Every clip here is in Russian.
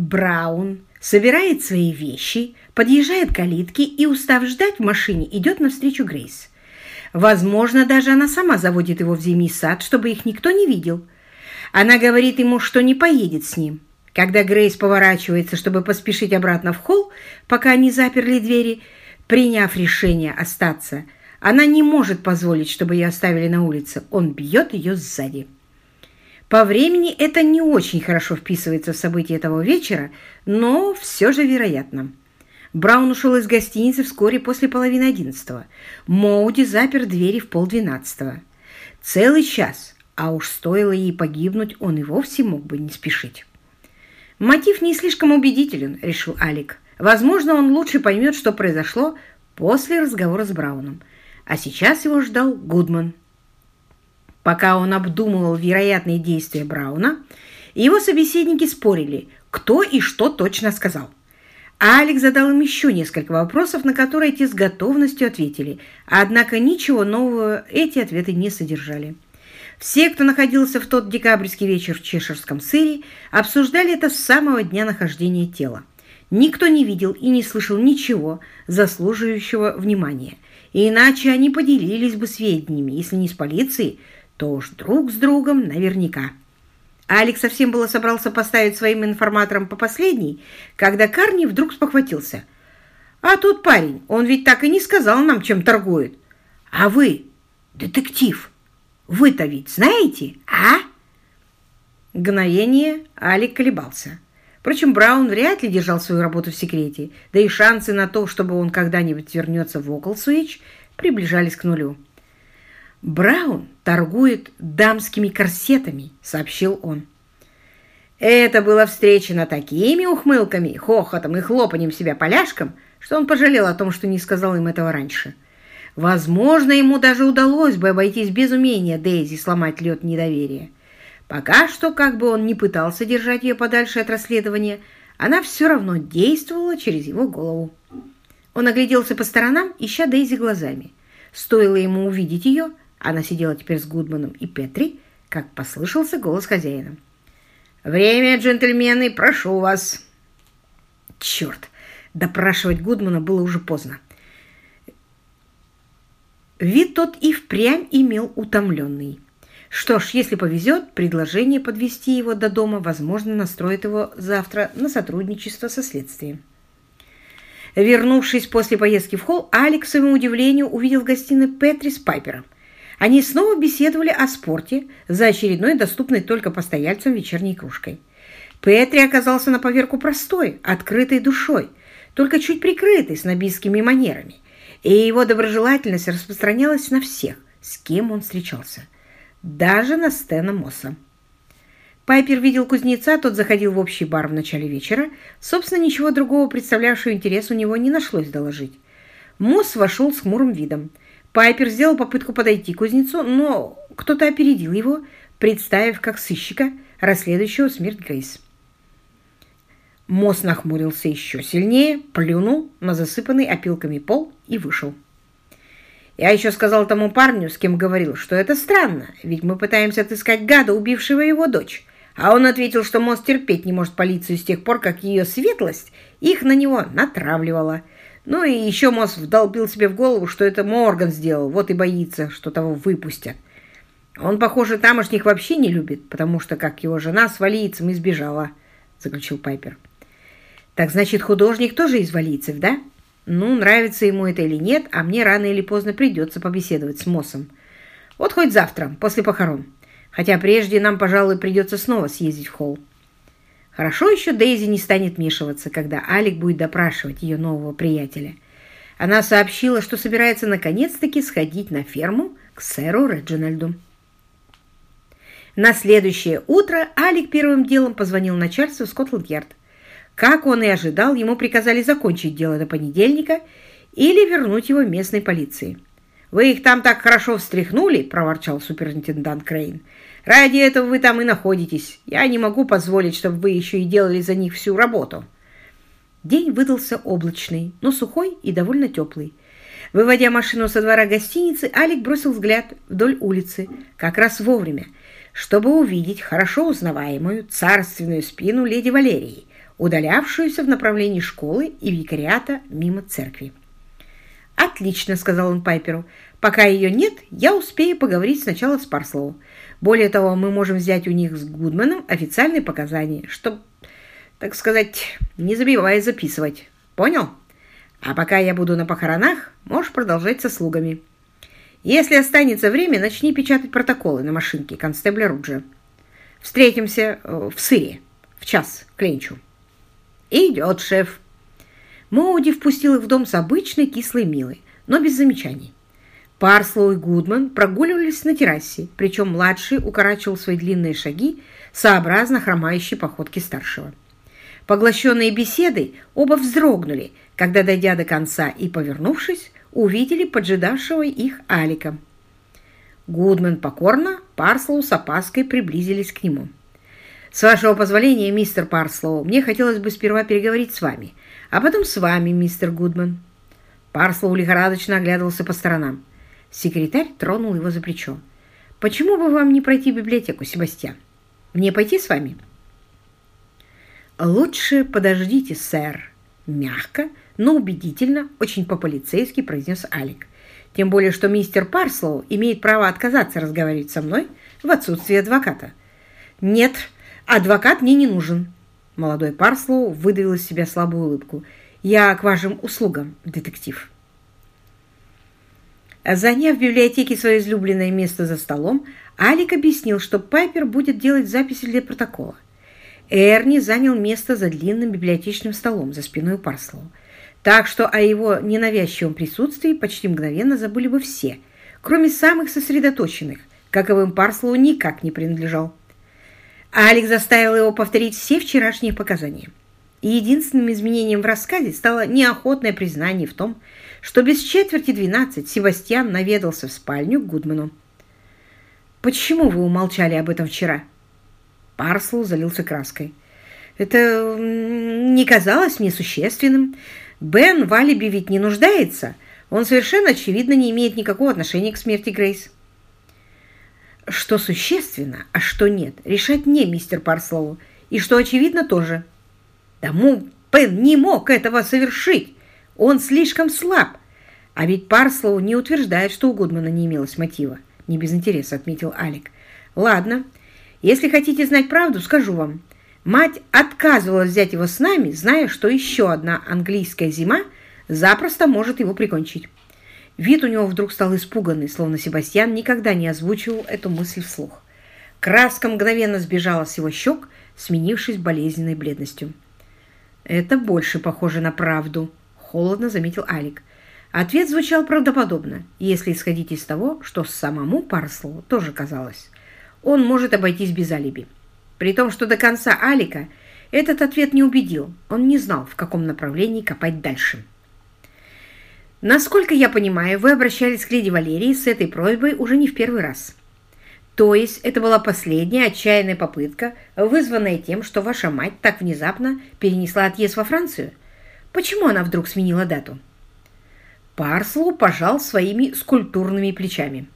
Браун собирает свои вещи, подъезжает к калитке и, устав ждать в машине, идет навстречу Грейс. Возможно, даже она сама заводит его в зимний сад, чтобы их никто не видел. Она говорит ему, что не поедет с ним. Когда Грейс поворачивается, чтобы поспешить обратно в холл, пока они заперли двери, приняв решение остаться, она не может позволить, чтобы ее оставили на улице. Он бьет ее сзади. По времени это не очень хорошо вписывается в события этого вечера, но все же вероятно. Браун ушел из гостиницы вскоре после половины одиннадцатого. Моуди запер двери в полдвенадцатого. Целый час, а уж стоило ей погибнуть, он и вовсе мог бы не спешить. «Мотив не слишком убедителен», — решил Алик. «Возможно, он лучше поймет, что произошло после разговора с Брауном. А сейчас его ждал Гудман». Пока он обдумывал вероятные действия Брауна, его собеседники спорили, кто и что точно сказал. Алекс задал им еще несколько вопросов, на которые те с готовностью ответили, однако ничего нового эти ответы не содержали. Все, кто находился в тот декабрьский вечер в Чешерском сыре, обсуждали это с самого дня нахождения тела. Никто не видел и не слышал ничего заслуживающего внимания, иначе они поделились бы сведениями, если не с полицией, то уж друг с другом наверняка. Алекс совсем было собрался поставить своим информатором по последней, когда Карни вдруг спохватился. «А тут парень, он ведь так и не сказал нам, чем торгует. А вы, детектив, вы-то ведь знаете, а?» Мгновение Алик колебался. Впрочем, Браун вряд ли держал свою работу в секрете, да и шансы на то, чтобы он когда-нибудь вернется в Оклсуич, приближались к нулю. «Браун торгует дамскими корсетами», — сообщил он. Это было встречено такими ухмылками, хохотом и хлопанием себя поляшком, что он пожалел о том, что не сказал им этого раньше. Возможно, ему даже удалось бы обойтись без умения Дейзи сломать лед недоверия. Пока что, как бы он ни пытался держать ее подальше от расследования, она все равно действовала через его голову. Он огляделся по сторонам, ища Дейзи глазами. Стоило ему увидеть ее, она сидела теперь с Гудманом и Петри, как послышался голос хозяина. «Время, джентльмены, прошу вас!» Черт! Допрашивать Гудмана было уже поздно. Вид тот и впрямь имел утомленный. Что ж, если повезет, предложение подвести его до дома, возможно, настроит его завтра на сотрудничество со следствием. Вернувшись после поездки в холл, Алекс, к своему удивлению, увидел в гостиной Петри с Пайпером – они снова беседовали о спорте за очередной доступной только постояльцам вечерней кружкой. Петри оказался на поверку простой, открытой душой, только чуть прикрытой снобистскими манерами, и его доброжелательность распространялась на всех, с кем он встречался, даже на Стена Мосса. Пайпер видел кузнеца, тот заходил в общий бар в начале вечера. Собственно, ничего другого представлявшего интерес у него не нашлось доложить. Мосс вошел с хмурым видом. Пайпер сделал попытку подойти к кузнецу, но кто-то опередил его, представив как сыщика, расследующего смерть Грейс. Мосс нахмурился еще сильнее, плюнул на засыпанный опилками пол и вышел. Я еще сказал тому парню, с кем говорил, что это странно, ведь мы пытаемся отыскать гада, убившего его дочь. А он ответил, что Мосс терпеть не может полицию с тех пор, как ее светлость их на него натравливала. Ну и еще Мосс вдолбил себе в голову, что это Морган сделал, вот и боится, что того выпустят. Он, похоже, тамошних вообще не любит, потому что, как его жена, с валийцем избежала, заключил Пайпер. Так значит, художник тоже из валийцев, да? Ну, нравится ему это или нет, а мне рано или поздно придется побеседовать с Моссом. Вот хоть завтра, после похорон. Хотя прежде нам, пожалуй, придется снова съездить в холл. Хорошо еще Дейзи не станет вмешиваться, когда Алик будет допрашивать ее нового приятеля. Она сообщила, что собирается наконец-таки сходить на ферму к сэру Реджинальду. На следующее утро Алик первым делом позвонил начальству Скотланд-Ярд. Как он и ожидал, ему приказали закончить дело до понедельника или вернуть его местной полиции. «Вы их там так хорошо встряхнули!» – проворчал суперинтендант Крейн. Ради этого вы там и находитесь. Я не могу позволить, чтобы вы еще и делали за них всю работу». День выдался облачный, но сухой и довольно теплый. Выводя машину со двора гостиницы, Алик бросил взгляд вдоль улицы, как раз вовремя, чтобы увидеть хорошо узнаваемую царственную спину леди Валерии, удалявшуюся в направлении школы и викариата мимо церкви. «Отлично», — сказал он Пайперу. «Пока ее нет, я успею поговорить сначала с Парслоу. Более того, мы можем взять у них с Гудманом официальные показания, чтобы, так сказать, не забивая записывать. Понял? А пока я буду на похоронах, можешь продолжать со слугами. Если останется время, начни печатать протоколы на машинке констебля Руджа. Встретимся э, в сыре в час к ленчу». «Идет, шеф». Моуди впустил их в дом с обычной кислой милой, но без замечаний. Парслоу и Гудман прогуливались на террасе, причем младший укорачивал свои длинные шаги сообразно хромающей походке старшего. Поглощенные беседой, оба вздрогнули, когда, дойдя до конца и повернувшись, увидели поджидавшего их Алика. Гудман покорно, Парслоу с опаской приблизились к нему. «С вашего позволения, мистер Парслоу, мне хотелось бы сперва переговорить с вами, а потом с вами, мистер Гудман». Парслоу лихорадочно оглядывался по сторонам. Секретарь тронул его за плечо. «Почему бы вам не пройти в библиотеку, Себастьян? Мне пойти с вами?» «Лучше подождите, сэр», — мягко, но убедительно, очень по-полицейски произнес Алик. «Тем более, что мистер Парслоу имеет право отказаться разговаривать со мной в отсутствие адвоката». «Нет, адвокат мне не нужен», Молодой Парслоу выдавил из себя слабую улыбку. «Я к вашим услугам, детектив». Заняв в библиотеке свое излюбленное место за столом, Алик объяснил, что Пайпер будет делать записи для протокола. Эрни занял место за длинным библиотечным столом за спиной Парслоу. Так что о его ненавязчивом присутствии почти мгновенно забыли бы все, кроме самых сосредоточенных, к каковым Парслоу никак не принадлежал. Алек заставил его повторить все вчерашние показания. И единственным изменением в рассказе стало неохотное признание в том, что без четверти двенадцать Себастьян наведался в спальню к Гудману. «Почему вы умолчали об этом вчера?» Парслоу залился краской. «Это не казалось мне существенным. Бен в алиби ведь не нуждается. Он совершенно очевидно не имеет никакого отношения к смерти Грейс». Что существенно, а что нет, решать не мистер Парслоу. И что очевидно тоже. К тому же Бен не мог этого совершить. Он слишком слаб. А ведь Парслоу не утверждает, что у Гудмана не имелось мотива. Не без интереса, отметил Алек. Ладно, если хотите знать правду, скажу вам. Мать отказывалась взять его с нами, зная, что еще одна английская зима запросто может его прикончить. Вид у него вдруг стал испуганный, словно Себастьян никогда не озвучивал эту мысль вслух. Краска мгновенно сбежала с его щек, сменившись болезненной бледностью. «Это больше похоже на правду», — холодно заметил Алик. Ответ звучал правдоподобно, если исходить из того, что самому Парслу тоже казалось. Он может обойтись без алиби. При том, что до конца Алика этот ответ не убедил, он не знал, в каком направлении копать дальше. Насколько я понимаю, вы обращались к леди Валерии с этой просьбой уже не в первый раз. То есть это была последняя отчаянная попытка, вызванная тем, что ваша мать так внезапно перенесла отъезд во Францию? Почему она вдруг сменила дату? Парслоу пожал своими скульптурными плечами.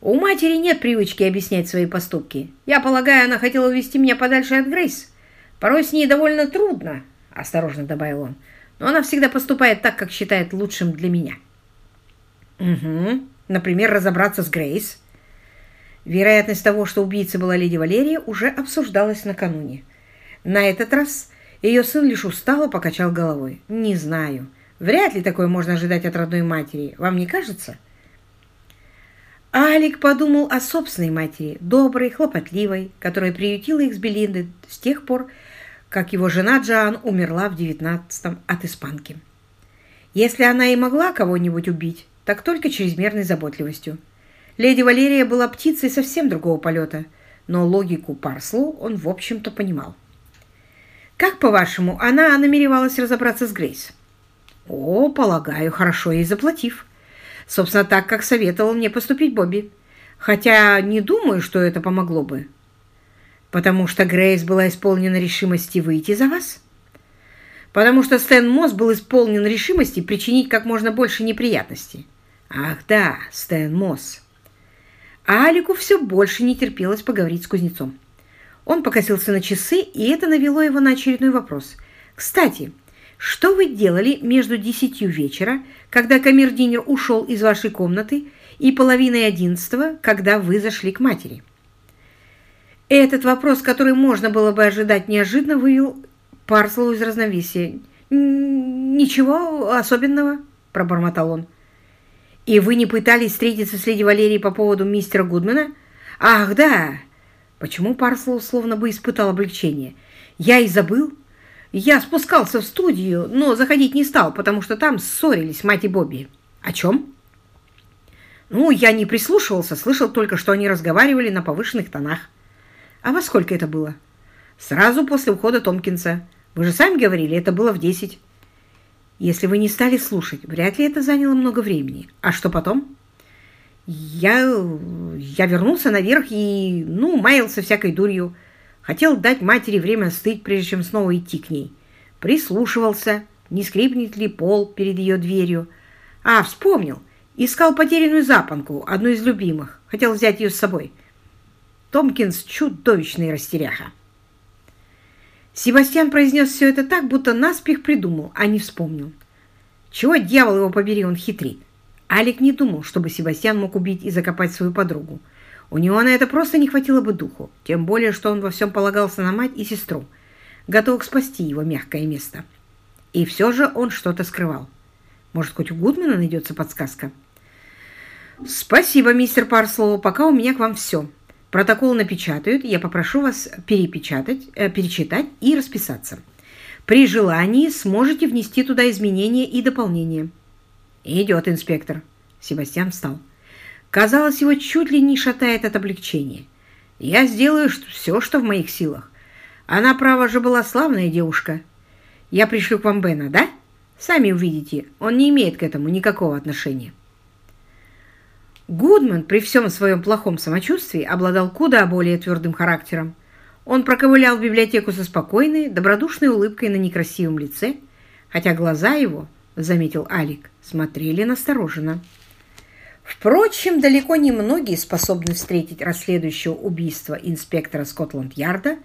У матери нет привычки объяснять свои поступки. Я полагаю, она хотела увести меня подальше от Грейс. Порой с ней довольно трудно, осторожно добавил он она всегда поступает так, как считает лучшим для меня. Угу. Например, разобраться с Грейс. Вероятность того, что убийцей была леди Валерия, уже обсуждалась накануне. На этот раз ее сын лишь устало покачал головой. «Не знаю. Вряд ли такое можно ожидать от родной матери. Вам не кажется?» Алик подумал о собственной матери, доброй, хлопотливой, которая приютила их с Белинды с тех пор, как его жена Джоан умерла в девятнадцатом от испанки. Если она и могла кого-нибудь убить, так только чрезмерной заботливостью. Леди Валерия была птицей совсем другого полета, но логику Парслу он, в общем-то, понимал. «Как, по-вашему, она намеревалась разобраться с Грейс?» «О, полагаю, хорошо ей заплатив. Собственно, так, как советовал мне поступить Бобби. Хотя не думаю, что это помогло бы. Потому что Грейс была исполнена решимости выйти за вас? Потому что Стэн Мосс был исполнен решимости причинить как можно больше неприятностей. Ах да, Стэн Мосс. А Алику все больше не терпелось поговорить с кузнецом. Он покосился на часы, и это навело его на очередной вопрос. «Кстати, что вы делали между десятью вечера, когда камердинер ушел из вашей комнаты, и половиной одиннадцатого, когда вы зашли к матери?» Этот вопрос, который можно было бы ожидать неожиданно, вывел Парслоу из равновесия. «Ничего особенного», — пробормотал он. «И вы не пытались встретиться с леди Валерией по поводу мистера Гудмана?» «Ах, да!» Почему Парслоу словно бы испытал облегчение? «Я и забыл. Я спускался в студию, но заходить не стал, потому что там ссорились мать и Бобби. О чем?» «Ну, я не прислушивался, слышал только, что они разговаривали на повышенных тонах». «А во сколько это было?» «Сразу после ухода Томкинса. Вы же сами говорили, это было в десять». «Если вы не стали слушать, вряд ли это заняло много времени. А что потом?» Я, я вернулся наверх и, ну, маялся всякой дурью. Хотел дать матери время остыть, прежде чем снова идти к ней. Прислушивался, не скрипнет ли пол перед ее дверью. А, вспомнил. Искал потерянную запонку, одну из любимых. Хотел взять ее с собой. Томкинс чудовищный растеряха. Себастьян произнес все это так, будто наспех придумал, а не вспомнил. Чего, дьявол его побери, он хитрит. Алик не думал, чтобы Себастьян мог убить и закопать свою подругу. У него на это просто не хватило бы духу, тем более, что он во всем полагался на мать и сестру, готов спасти его мягкое место. И все же он что-то скрывал. Может, хоть у Гудмана найдется подсказка? «Спасибо, мистер Парслоу, пока у меня к вам все. Протокол напечатают, я попрошу вас перепечатать, э, перечитать и расписаться. При желании сможете внести туда изменения и дополнения». «Идет, инспектор». Себастьян встал. Казалось, его чуть ли не шатает от облегчения. «Я сделаю все, что в моих силах. Она, право же, была славная девушка. Я пришлю к вам Бена, да? Сами увидите, он не имеет к этому никакого отношения». Гудман при всем своем плохом самочувствии обладал куда более твердым характером. Он проковылял в библиотеку со спокойной, добродушной улыбкой на некрасивом лице, хотя глаза его — заметил Алик, — смотрели настороженно. Впрочем, далеко не многие способны встретить расследующего убийства инспектора Скотланд-Ярда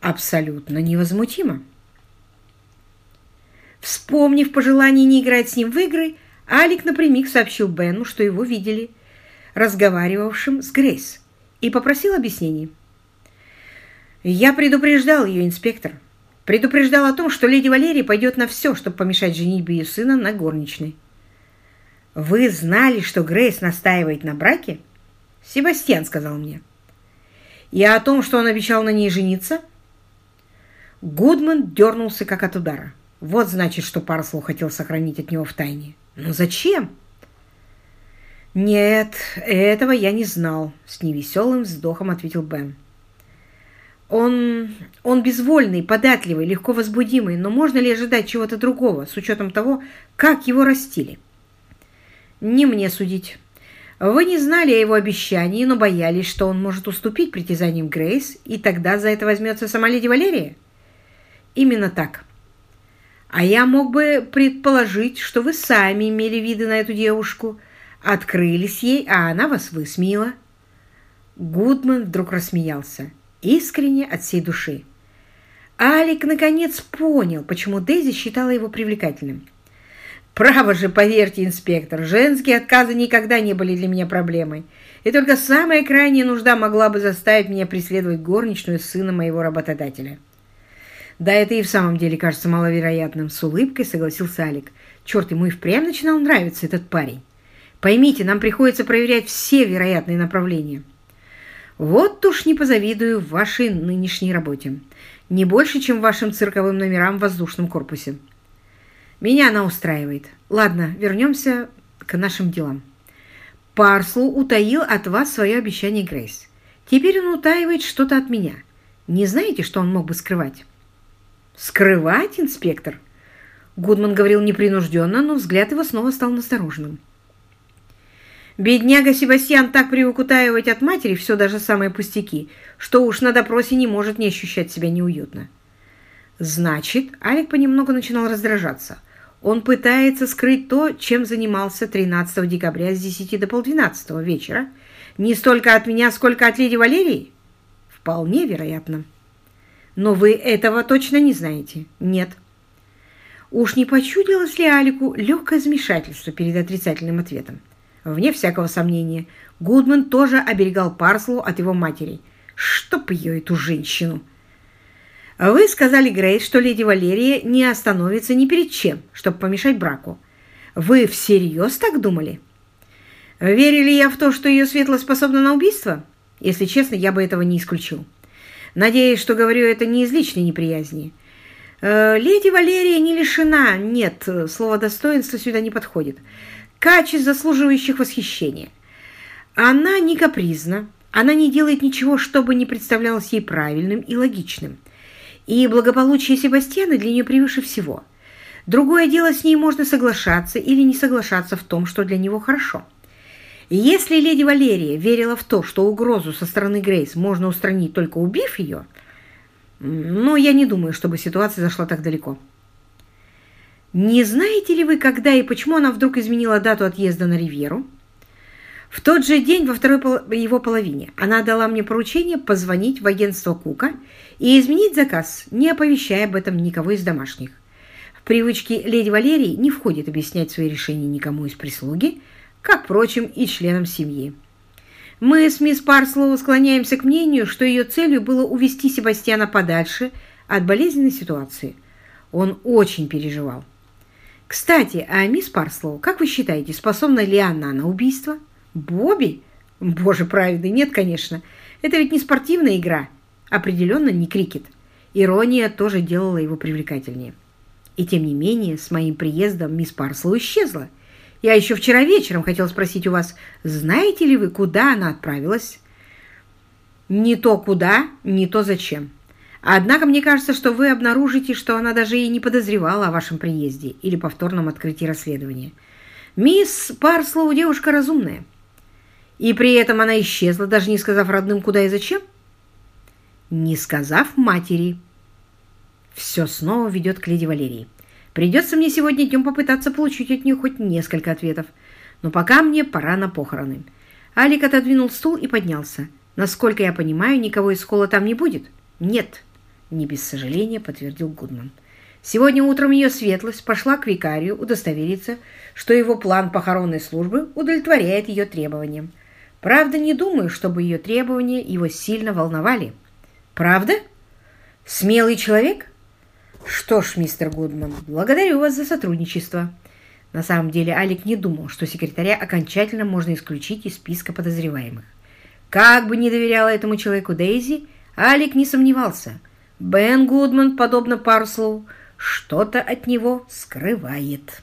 абсолютно невозмутимо. Вспомнив пожелание не играть с ним в игры, Алик напрямик сообщил Бену, что его видели, разговаривавшим с Грейс, и попросил объяснений. «Я предупреждал ее, инспектор», Предупреждал о том, что леди Валерия пойдет на все, чтобы помешать женитьбе ее сына на горничной. «Вы знали, что Грейс настаивает на браке?» «Себастьян сказал мне». «И о том, что он обещал на ней жениться?» Гудман дернулся, как от удара. Вот значит, что Парслоу хотел сохранить от него в тайне. Но зачем? «Нет, этого я не знал», — с невеселым вздохом ответил Бен. Он, он безвольный, податливый, легко возбудимый, но можно ли ожидать чего-то другого, с учетом того, как его растили? Не мне судить. Вы не знали о его обещании, но боялись, что он может уступить притязаниям Грейс, и тогда за это возьмется сама леди Валерия? Именно так. А я мог бы предположить, что вы сами имели виды на эту девушку, открылись ей, а она вас высмеяла. Гудман вдруг рассмеялся искренне от всей души. Алик наконец понял, почему Дейзи считала его привлекательным. «Право же, поверьте, инспектор, женские отказы никогда не были для меня проблемой, и только самая крайняя нужда могла бы заставить меня преследовать горничную сына моего работодателя». «Да, это и в самом деле кажется маловероятным», — с улыбкой согласился Алик. «Черт, ему и впрямь начинал нравиться этот парень. Поймите, нам приходится проверять все вероятные направления». Вот уж не позавидую вашей нынешней работе. Не больше, чем вашим цирковым номерам в воздушном корпусе. Меня она устраивает. Ладно, вернемся к нашим делам. Парслу утаил от вас свое обещание Грейс. Теперь он утаивает что-то от меня. Не знаете, что он мог бы скрывать? Скрывать, инспектор? Гудман говорил непринужденно, но взгляд его снова стал настороженным. Бедняга Себастьян так привык утаивать от матери все даже самые пустяки, что уж на допросе не может не ощущать себя неуютно. Значит, Алик понемногу начинал раздражаться. Он пытается скрыть то, чем занимался 13 декабря с 10 до полдвенадцатого вечера. Не столько от меня, сколько от леди Валерии? Вполне вероятно. Но вы этого точно не знаете? Нет. Уж не почудилось ли Алику легкое замешательство перед отрицательным ответом? Вне всякого сомнения, Гудман тоже оберегал Парслу от его матери. Чтоб ее, эту женщину! Вы сказали, Грейс, что леди Валерия не остановится ни перед чем, чтобы помешать браку. Вы всерьез так думали? Верили я в то, что ее светлость способна на убийство? Если честно, я бы этого не исключил. Надеюсь, что говорю это не из личной неприязни. Э, леди Валерия не лишена, нет, слово достоинства сюда не подходит, качеств, заслуживающих восхищения. Она не капризна, она не делает ничего, чтобы не представлялось ей правильным и логичным. И благополучие Себастьяна для нее превыше всего. Другое дело, с ней можно соглашаться или не соглашаться в том, что для него хорошо. Если леди Валерия верила в то, что угрозу со стороны Грейс можно устранить только убив ее, но я не думаю, чтобы ситуация зашла так далеко. Не знаете ли вы, когда и почему она вдруг изменила дату отъезда на Ривьеру? В тот же день, во второй его половине, она дала мне поручение позвонить в агентство Кука и изменить заказ, не оповещая об этом никого из домашних. В привычки леди Валерии не входит объяснять свои решения никому из прислуги, как, впрочем, и членам семьи. Мы с мисс Парслоу склоняемся к мнению, что ее целью было увести Себастьяна подальше от болезненной ситуации. Он очень переживал. Кстати, а мисс Парслоу, как вы считаете, способна ли она на убийство? Бобби? Боже праведный, нет, конечно. Это ведь не спортивная игра. Определенно не крикет. Ирония тоже делала его привлекательнее. И тем не менее, с моим приездом мисс Парслоу исчезла – я еще вчера вечером хотел спросить у вас, знаете ли вы, куда она отправилась? Не то куда, не то зачем. Однако мне кажется, что вы обнаружите, что она даже и не подозревала о вашем приезде или повторном открытии расследования. Мисс Парслоу девушка разумная. И при этом она исчезла, даже не сказав родным, куда и зачем? Не сказав матери. Все снова ведет к леди Валерии. Придется мне сегодня днем попытаться получить от нее хоть несколько ответов. Но пока мне пора на похороны. Алик отодвинул стул и поднялся. Насколько я понимаю, никого из школы там не будет? Нет, не без сожаления подтвердил Гудман. Сегодня утром ее светлость пошла к викарию удостовериться, что его план похоронной службы удовлетворяет ее требованиям. Правда, не думаю, чтобы ее требования его сильно волновали. Правда? Смелый человек? Что ж, мистер Гудман, благодарю вас за сотрудничество. На самом деле Алик не думал, что секретаря окончательно можно исключить из списка подозреваемых. Как бы не доверяла этому человеку Дейзи, Алик не сомневался. Бен Гудман, подобно Парслоу, что-то от него скрывает.